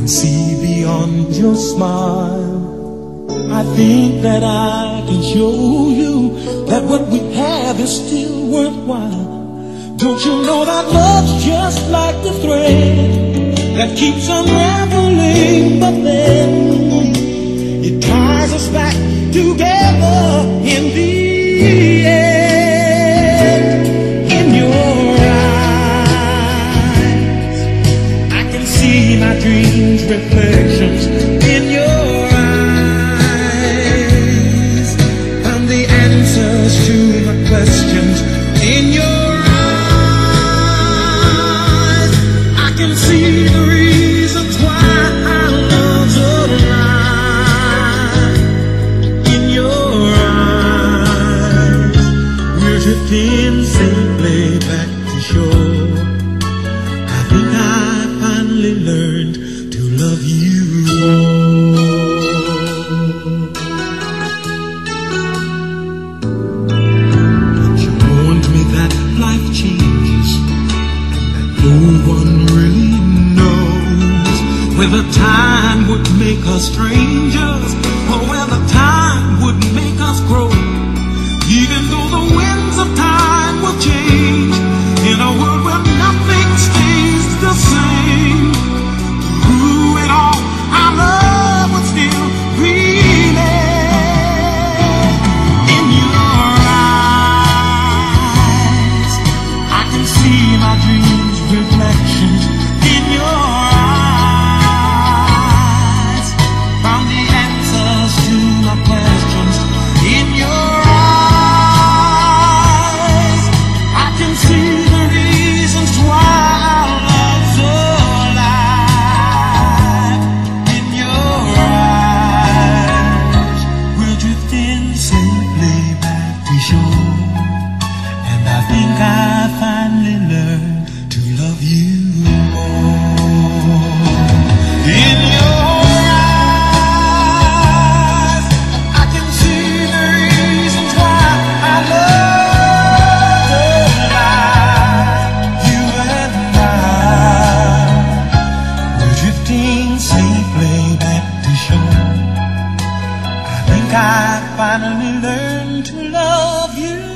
can see beyond your smile. I think that I can show you that what we have is still worthwhile. Don't you know that love's just like the thread that keeps unraveling, drifting safely back to shore. I think I finally learned to love you more. You warned me that life changes that no one really knows whether time would make and I think I found I finally learned to love you.